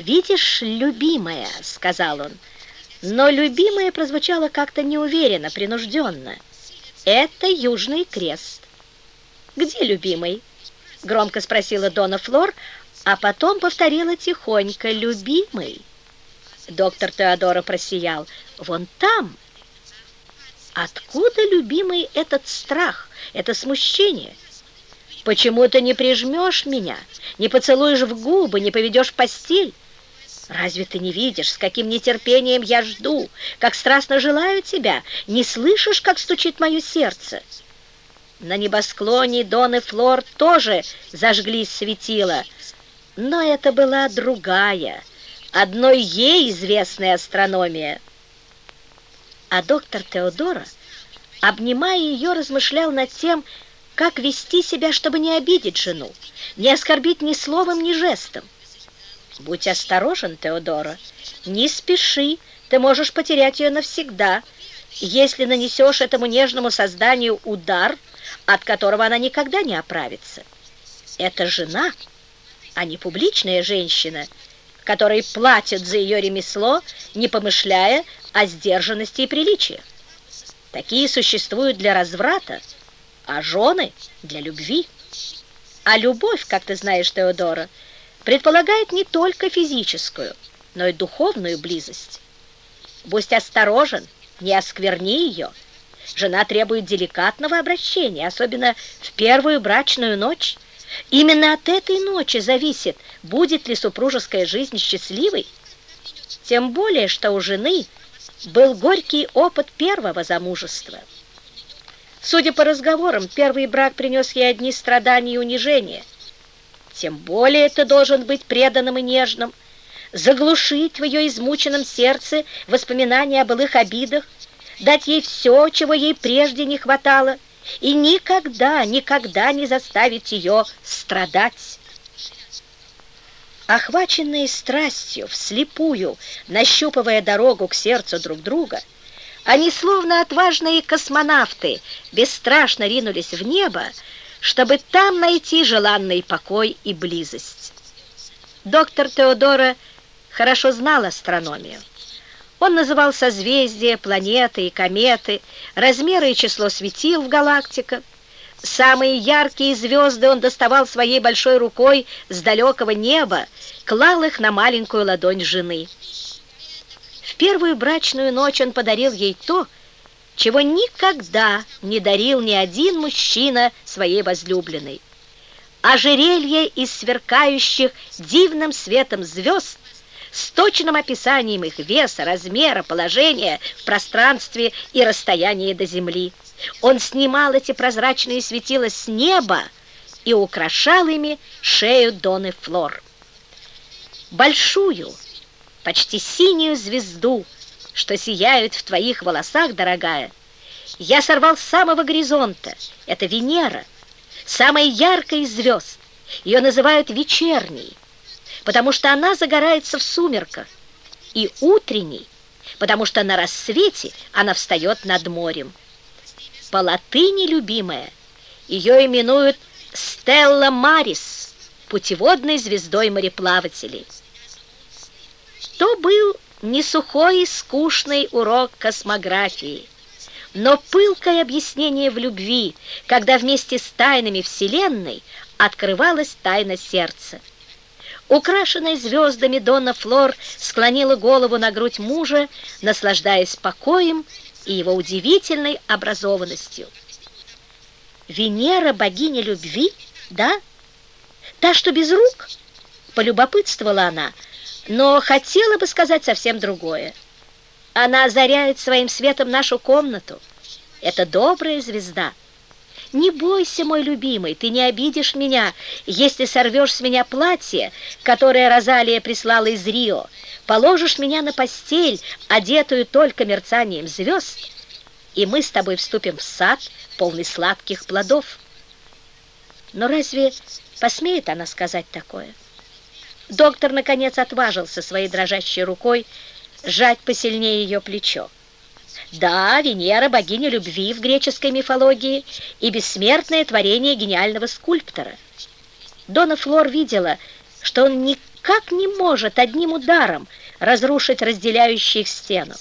«Видишь, любимая», — сказал он, но «любимая» прозвучало как-то неуверенно, принужденно. «Это Южный Крест». «Где любимый?» — громко спросила Дона Флор, а потом повторила тихонько «любимый». Доктор Теодора просиял. «Вон там». Откуда, любимый, этот страх, это смущение? Почему ты не прижмешь меня, не поцелуешь в губы, не поведешь в постель? Разве ты не видишь, с каким нетерпением я жду, как страстно желаю тебя? Не слышишь, как стучит мое сердце?» На небосклоне Дон и Флор тоже зажглись светила, но это была другая, одной ей известная астрономия. А доктор Теодора, обнимая ее, размышлял над тем, как вести себя, чтобы не обидеть жену, не оскорбить ни словом, ни жестом. Будь осторожен, Теодора, не спеши, ты можешь потерять ее навсегда, если нанесешь этому нежному созданию удар – от которого она никогда не оправится. Это жена, а не публичная женщина, которой платят за ее ремесло, не помышляя о сдержанности и приличии. Такие существуют для разврата, а жены – для любви. А любовь, как ты знаешь, Теодора, предполагает не только физическую, но и духовную близость. Будь осторожен, не оскверни ее – Жена требует деликатного обращения, особенно в первую брачную ночь. Именно от этой ночи зависит, будет ли супружеская жизнь счастливой. Тем более, что у жены был горький опыт первого замужества. Судя по разговорам, первый брак принес ей одни страдания и унижения. Тем более ты должен быть преданным и нежным, заглушить в ее измученном сердце воспоминания о былых обидах, дать ей все, чего ей прежде не хватало, и никогда, никогда не заставить ее страдать. Охваченные страстью, вслепую, нащупывая дорогу к сердцу друг друга, они, словно отважные космонавты, бесстрашно ринулись в небо, чтобы там найти желанный покой и близость. Доктор Теодора хорошо знал астрономию. Он называл созвездия, планеты и кометы, размеры и число светил в галактиках. Самые яркие звезды он доставал своей большой рукой с далекого неба, клал их на маленькую ладонь жены. В первую брачную ночь он подарил ей то, чего никогда не дарил ни один мужчина своей возлюбленной. Ожерелье из сверкающих дивным светом звезд с точным описанием их веса, размера, положения в пространстве и расстоянии до Земли. Он снимал эти прозрачные светила с неба и украшал ими шею Доны Флор. Большую, почти синюю звезду, что сияет в твоих волосах, дорогая, я сорвал с самого горизонта. Это Венера, самая яркая из звезд. Ее называют вечерней потому что она загорается в сумерках, и утренней, потому что на рассвете она встает над морем. По латыни, любимая, ее именуют Стелла Марис, путеводной звездой мореплавателей. То был не сухой и скучный урок космографии, но пылкое объяснение в любви, когда вместе с тайнами Вселенной открывалась тайна сердца. Украшенная звездами Донна Флор склонила голову на грудь мужа, наслаждаясь покоем и его удивительной образованностью. «Венера – богиня любви, да? Та, что без рук?» – полюбопытствовала она, но хотела бы сказать совсем другое. Она озаряет своим светом нашу комнату. Это добрая звезда – не бойся, мой любимый, ты не обидишь меня, если сорвешь с меня платье, которое Розалия прислала из Рио, положишь меня на постель, одетую только мерцанием звезд, и мы с тобой вступим в сад, полный сладких плодов. Но разве посмеет она сказать такое? Доктор, наконец, отважился своей дрожащей рукой сжать посильнее ее плечо. Да, Венера – богиня любви в греческой мифологии и бессмертное творение гениального скульптора. Дона Флор видела, что он ни никак не может одним ударом разрушить разделяющую их стену.